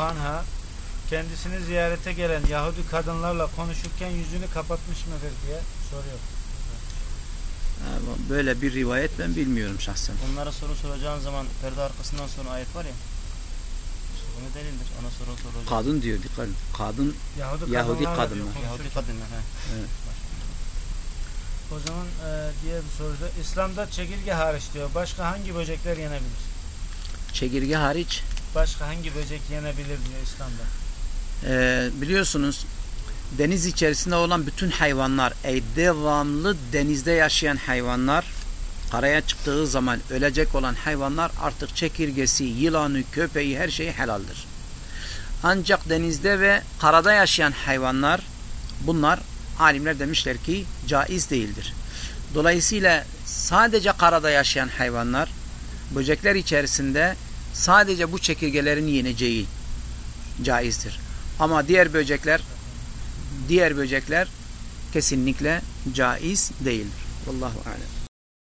anha kendisini ziyarete gelen Yahudi kadınlarla konuşurken yüzünü kapatmış mıdır diye soruyor. Böyle bir rivayet ben bilmiyorum şahsen. Onlara soru soracağın zaman perde arkasından sonra ayet var ya. Bu ne delildir? Ona soru soracağım. Kadın diyor dikkat edin. Kadın Yahudi, Yahudi kadınlar. Yahudi kadınlar. He. O zaman e, diğer bir soruda İslam'da çekirge hariç diyor. Başka hangi böcekler yenebilir? çekirge hariç Başka hangi böcek yenebilir diyor İslam'da. Ee, biliyorsunuz deniz içerisinde olan bütün hayvanlar, ey devamlı denizde yaşayan hayvanlar, karaya çıktığı zaman ölecek olan hayvanlar artık çekirgesi, yılanı, köpeği her şeyi helaldir. Ancak denizde ve karada yaşayan hayvanlar, bunlar alimler demişler ki caiz değildir. Dolayısıyla sadece karada yaşayan hayvanlar, böcekler içerisinde sadece bu çekirgelerin yeneceği caizdir. Ama diğer böcekler diğer böcekler kesinlikle caiz değildir. Vallahu alem.